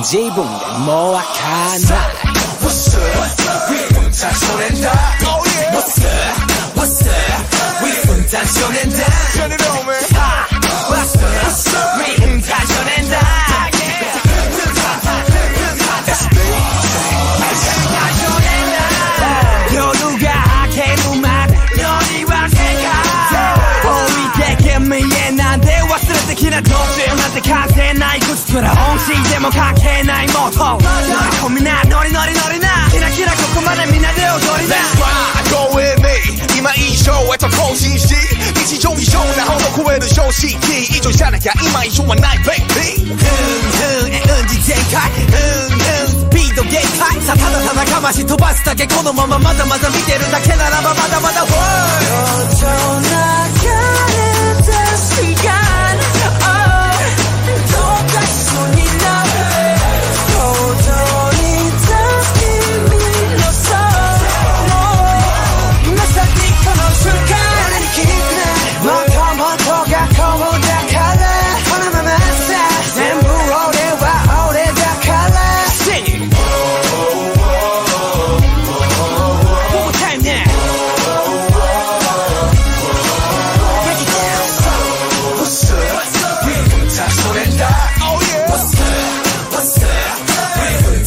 이제 이 봉대 모아카나 もないもっと。みなな。キラキラここまでみんなで踊りな。Let's ride, go with me. 今以上へと更新し日常以上なほど超える常識以上じゃなきゃ今以上はない baby うんうんえうんじ全開うんうんスピード限界。さあただただかまし飛ばすだけ。このまままだまだ見てるだけならばまだまだ w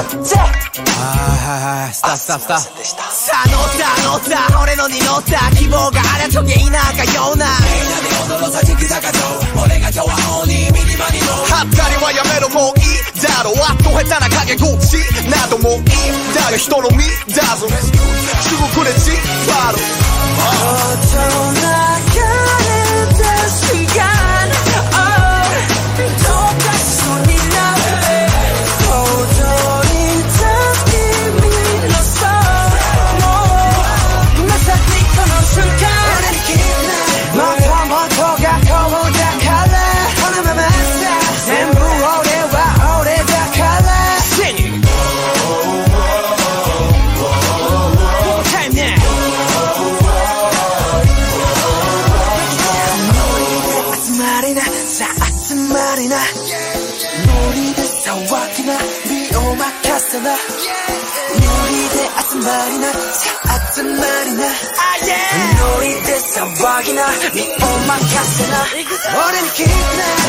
あっスタースタさ俺のに乗っ希望があらちょげいなかようなみんなで踊ろうさじグザかと俺が今日はミニマニのはっかりはやめろもういい。だろあっと下手な影口などもいい。だろ人の身だぞすぐくれちバル大人 아스마리나. 놀이대 사와키나 미오마카사나 놀이대 아스마리나 자 아스마리나. 놀이대 사와키나 미오마카사나 오랜 기나